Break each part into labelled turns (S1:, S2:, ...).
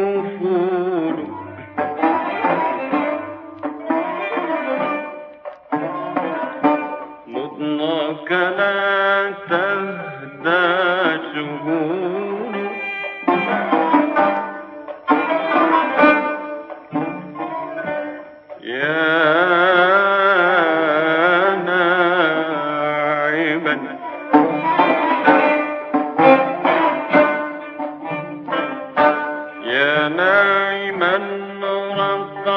S1: يَنفُورٍ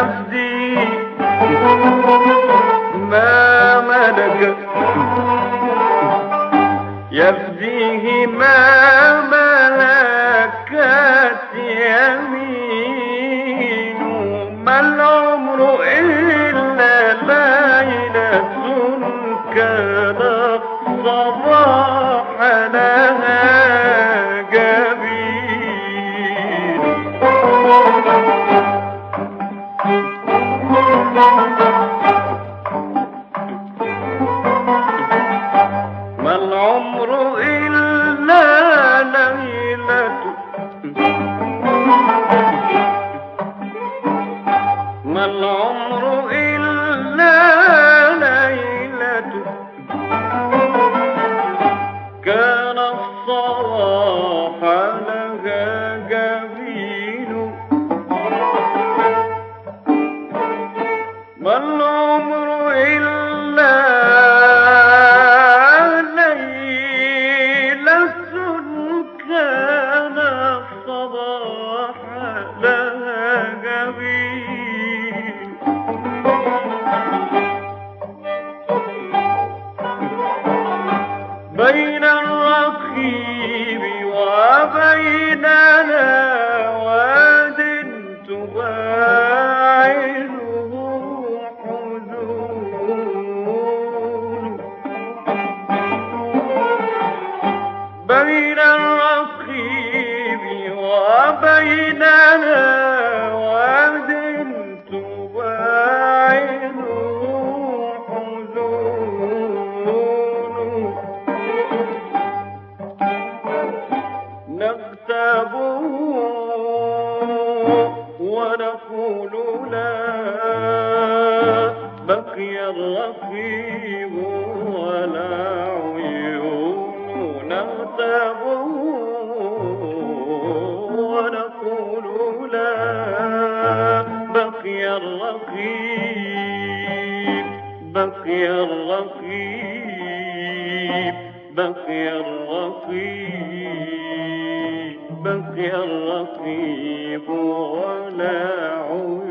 S1: عبدي ما ملك؟ يفديه ما ملكت يمين ما العمر إلا ليلة كنقص صراح لها يقول لا بقي الرقيب ولا عيون نغتابه ونقول لا بقي الرقيب بقي الرقيب بقي الرقيب. ولا عيون